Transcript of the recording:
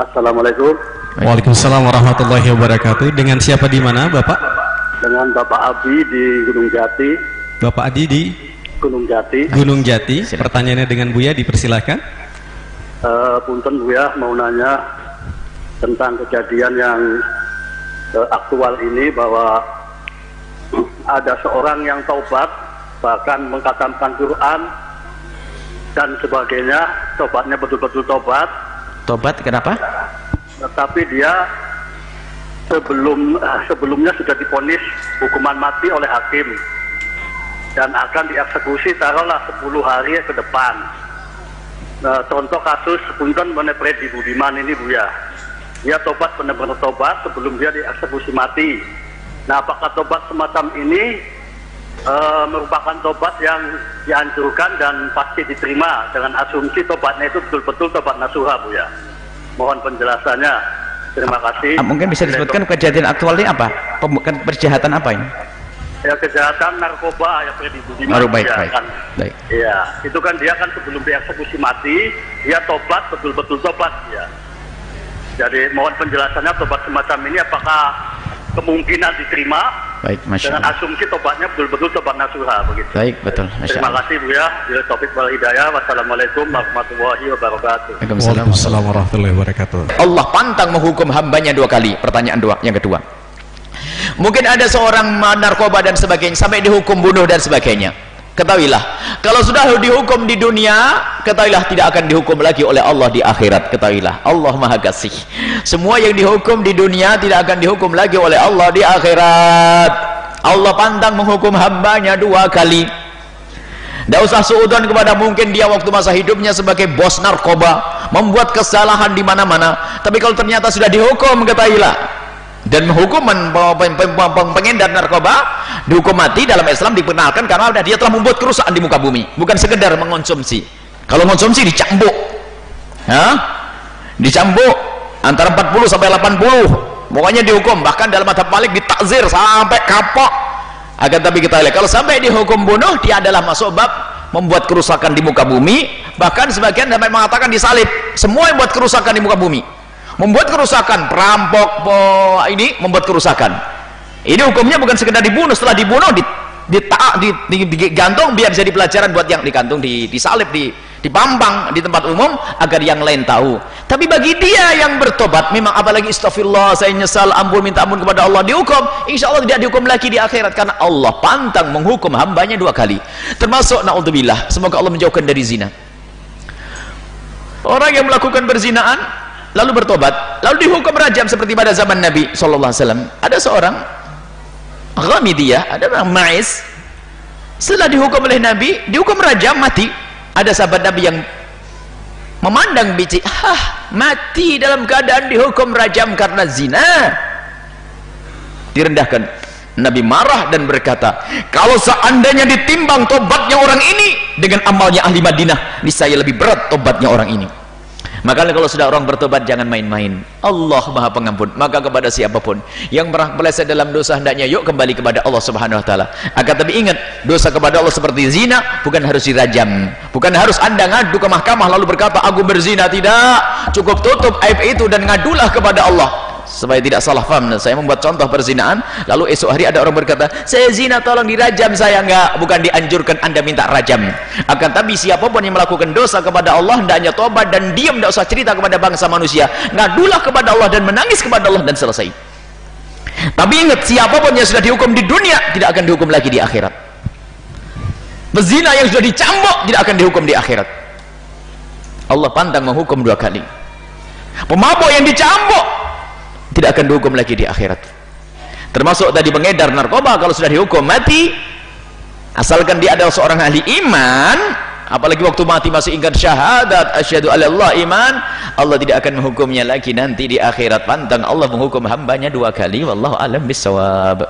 Assalamualaikum. Waalaikumsalam warahmatullahi wabarakatuh. Dengan siapa di mana, Bapak? Dengan Bapak Abi di Gunung Jati. Bapak Adi di Gunung Jati. Gunung Jati. Pertanyaannya dengan Buya dipersilakan. Uh, Punten Buya mau nanya tentang kejadian yang uh, aktual ini bahwa ada seorang yang taubat bahkan mengkatamkan Quran dan sebagainya tobatnya betul-betul tobat tobat kenapa? tetapi dia sebelum uh, sebelumnya sudah diponis hukuman mati oleh hakim dan akan dieksekusi taruhlah 10 hari ke depan. Nah, contoh kasus punten menepret di Budiman ini Bu ya. Dia tobat benar-benar tobat sebelum dia dieksekusi mati. Nah apakah tobat semacam ini uh, merupakan tobat yang dianjurkan dan pasti diterima dengan asumsi tobatnya itu betul-betul tobat nasuha Bu ya. Mohon penjelasannya. Terima kasih. Ah, mungkin bisa disebutkan kejadian aktual ini apa? Kejahatan apa ini? Ya kejahatan narkoba yang Freddy Budiman. Oh, baik, ya, baik. kan? Baik. ya itu kan dia kan sebelum dieksekusi mati dia tobat betul-betul tobat ya. Jadi mohon penjelasannya tobat semacam ini apakah kemungkinan diterima Baik, Masya dengan asumsi tobatnya betul-betul tobat nasuha begitu. Baik, betul. Masya Terima kasih Bu ya. Bila topik wal hidayah. Wassalamualaikum warahmatullahi wabarakatuh. Waalaikumsalam warahmatullahi wabarakatuh. Allah pantang menghukum hambanya dua kali. Pertanyaan dua, yang kedua. Mungkin ada seorang narkoba dan sebagainya sampai dihukum bunuh dan sebagainya. Ketahuilah, kalau sudah dihukum di dunia, ketahuilah tidak akan dihukum lagi oleh Allah di akhirat. Ketahuilah, Allah Maha Kasih. Semua yang dihukum di dunia tidak akan dihukum lagi oleh Allah di akhirat. Allah pantang menghukum hambanya dua kali. Tidak usah suudon kepada mungkin dia waktu masa hidupnya sebagai bos narkoba, membuat kesalahan di mana-mana. Tapi kalau ternyata sudah dihukum, ketahuilah, dan hukuman pengedar narkoba dihukum mati dalam Islam diperkenalkan karena dia telah membuat kerusakan di muka bumi. Bukan sekedar mengonsumsi. Kalau mengonsumsi dicambuk. Ya? dicambuk antara 40 sampai 80 pokoknya dihukum. Bahkan dalam mata balik ditakzir sampai kapok. Agar tapi kita lihat kalau sampai dihukum bunuh dia adalah masuk bab membuat kerusakan di muka bumi. Bahkan sebagian sampai mengatakan disalib. Semua yang buat kerusakan di muka bumi membuat kerusakan. Perampok ini membuat kerusakan. Ini hukumnya bukan sekedar dibunuh. Setelah dibunuh di, di, di, di, digantung biar jadi pelajaran buat yang digantung di, disalib di dipampang di tempat umum agar yang lain tahu. Tapi bagi dia yang bertobat memang apalagi istagfirullah saya nyesal ampun minta ampun kepada Allah. Dihukum. Insya Allah tidak dihukum lagi di akhirat karena Allah pantang menghukum hambanya dua kali. Termasuk na'udzubillah. Semoga Allah menjauhkan dari zina. Orang yang melakukan berzinaan lalu bertobat. Lalu dihukum rajam seperti pada zaman Nabi SAW ada seorang Ghamidiyah ada orang Ma'is. Setelah dihukum oleh Nabi dihukum rajam mati. Ada sahabat Nabi yang memandang biji hah mati dalam keadaan dihukum rajam karena zina. Direndahkan. Nabi marah dan berkata kalau seandainya ditimbang tobatnya orang ini dengan amalnya ahli Madinah niscaya lebih berat tobatnya orang ini Makanya kalau sudah orang bertobat jangan main-main. Allah Maha Pengampun. Maka kepada siapa pun yang pernah meleset dalam dosa hendaknya yuk kembali kepada Allah Subhanahu wa taala. Akan tapi ingat, dosa kepada Allah seperti zina bukan harus dirajam. Bukan harus Anda ngadu ke mahkamah lalu berkata aku berzina tidak. Cukup tutup aib itu dan ngadulah kepada Allah supaya tidak salah faham. Saya membuat contoh perzinaan. Lalu esok hari ada orang berkata saya zina tolong dirajam saya. Enggak bukan dianjurkan anda minta rajam. Akan tapi siapa pun yang melakukan dosa kepada Allah hendaknya tobat dan diam tidak usah cerita kepada bangsa manusia. Ngadulah kepada Allah dan menangis kepada Allah dan selesai. Tapi ingat siapa pun yang sudah dihukum di dunia tidak akan dihukum lagi di akhirat. Pezina yang sudah dicambuk tidak akan dihukum di akhirat. Allah pandang menghukum dua kali. Pemabuk yang dicambuk tidak akan dihukum lagi di akhirat. Termasuk tadi pengedar narkoba kalau sudah dihukum mati. Asalkan dia adalah seorang ahli iman apalagi waktu mati masih ingat syahadat asyhadu Allah iman. Allah tidak akan menghukumnya lagi nanti di akhirat. Pantang Allah menghukum hambanya dua kali. Wallahu alam bisawab